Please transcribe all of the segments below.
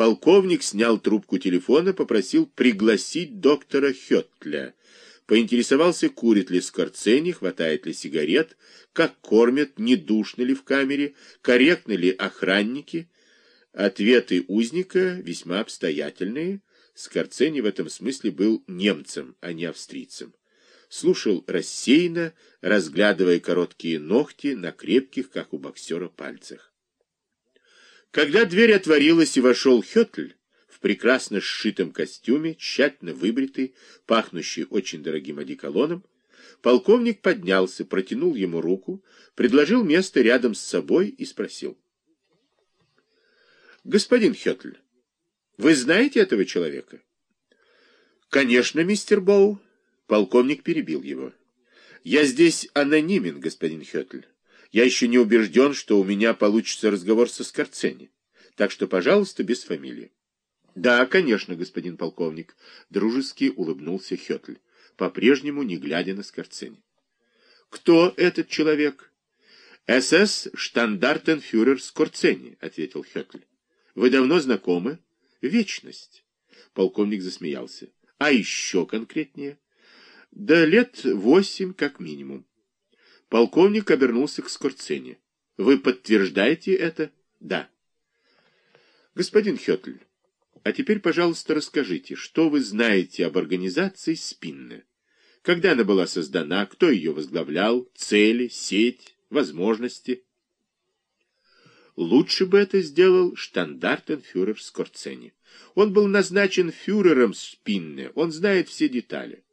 Полковник снял трубку телефона, попросил пригласить доктора Хеттля. Поинтересовался, курит ли Скорцени, хватает ли сигарет, как кормят, не душно ли в камере, корректны ли охранники. Ответы узника весьма обстоятельные. Скорцени в этом смысле был немцем, а не австрийцем. Слушал рассеянно, разглядывая короткие ногти на крепких, как у боксера, пальцах. Когда дверь отворилась и вошел Хетль, в прекрасно сшитом костюме, тщательно выбритый, пахнущий очень дорогим одеколоном, полковник поднялся, протянул ему руку, предложил место рядом с собой и спросил. «Господин Хетль, вы знаете этого человека?» «Конечно, мистер Боу». Полковник перебил его. «Я здесь анонимен, господин Хетль. Я еще не убежден, что у меня получится разговор со Скорцени. Так что, пожалуйста, без фамилии. Да, конечно, господин полковник, дружески улыбнулся Хетль, по-прежнему не глядя на Скорцени. Кто этот человек? СС штандартенфюрер Скорцени, ответил Хетль. Вы давно знакомы? Вечность. Полковник засмеялся. А еще конкретнее? Да лет восемь как минимум. Полковник обернулся к Скорцене. Вы подтверждаете это? Да. Господин Хетль, а теперь, пожалуйста, расскажите, что вы знаете об организации Спинне? Когда она была создана, кто ее возглавлял, цели, сеть, возможности? Лучше бы это сделал штандартенфюрер Скорцени. Он был назначен фюрером Спинне, он знает все детали.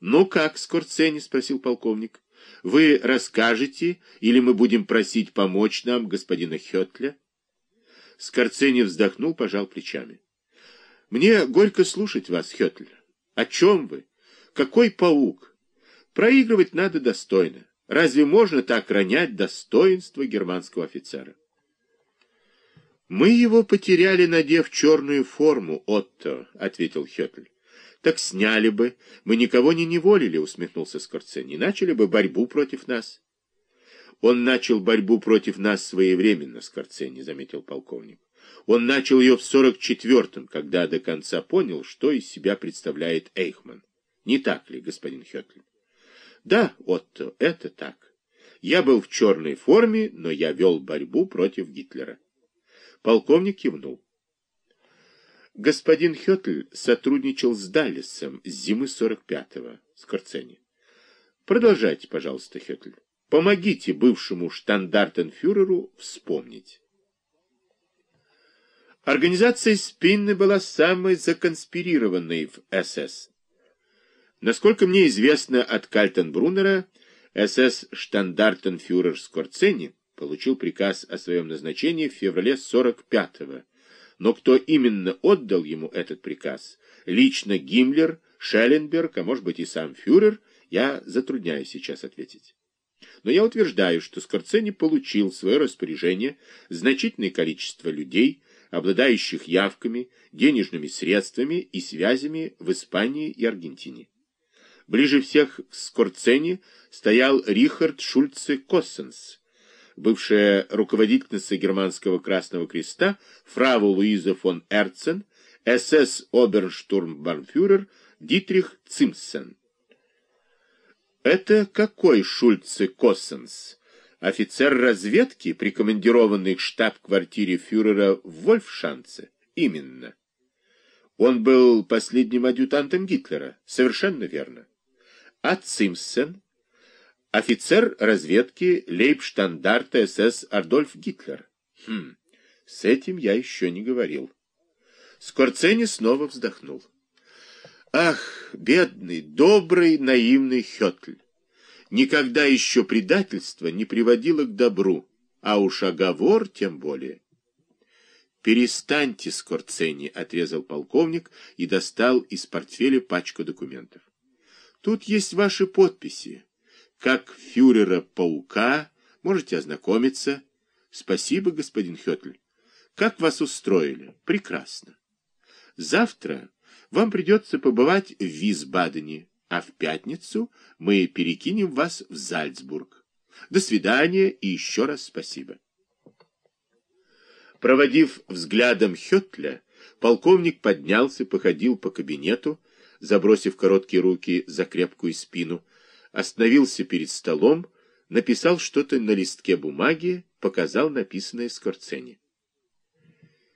«Ну как, Скорцени?» — спросил полковник. Вы расскажете, или мы будем просить помочь нам господина Хетля? Скорцени вздохнул, пожал плечами. Мне горько слушать вас, Хетль. О чем вы? Какой паук? Проигрывать надо достойно. Разве можно так ронять достоинство германского офицера? Мы его потеряли, надев черную форму, Отто, ответил Хетль. Так сняли бы. Мы никого не неволили, усмехнулся Скорцени. Начали бы борьбу против нас. Он начал борьбу против нас своевременно, Скорцени, заметил полковник. Он начал ее в сорок четвертом, когда до конца понял, что из себя представляет Эйхман. Не так ли, господин Хетлин? Да, Отто, это так. Я был в черной форме, но я вел борьбу против Гитлера. Полковник кивнул. Господин Хетль сотрудничал с Даллесом с зимы 45-го, Скорцени. Продолжайте, пожалуйста, Хетль. Помогите бывшему штандартенфюреру вспомнить. Организация Спинны была самой законспирированной в СС. Насколько мне известно от Кальтенбруннера, СС штандартенфюрер Скорцени получил приказ о своем назначении в феврале 45-го но кто именно отдал ему этот приказ, лично Гиммлер, Шелленберг, а может быть и сам фюрер, я затрудняюсь сейчас ответить. Но я утверждаю, что Скорцени получил в свое распоряжение значительное количество людей, обладающих явками, денежными средствами и связями в Испании и Аргентине. Ближе всех к Скорцени стоял Рихард Шульце Коссенс, бывшая руководительница германского Красного Креста, фрау Луиза фон Эрцен, СС оберштурмбанфюрер Дитрих Цимсен. Это какой Шульце Коссенс? Офицер разведки, прикомандированный к штаб-квартире фюрера в Вольфшанце? Именно. Он был последним адъютантом Гитлера. Совершенно верно. А Цимсен Офицер разведки лейбштандарта СС Адольф Гитлер. Хм, с этим я еще не говорил. Скорцени снова вздохнул. Ах, бедный, добрый, наивный Хетль! Никогда еще предательство не приводило к добру, а уж оговор тем более. «Перестаньте, Скорцени», — отрезал полковник и достал из портфеля пачку документов. «Тут есть ваши подписи как фюрера-паука, можете ознакомиться. Спасибо, господин Хетль. Как вас устроили? Прекрасно. Завтра вам придется побывать в Висбадене, а в пятницу мы перекинем вас в Зальцбург. До свидания и еще раз спасибо. Проводив взглядом Хетля, полковник поднялся, походил по кабинету, забросив короткие руки за крепкую спину, остановился перед столом, написал что-то на листке бумаги, показал написанное Скорцени.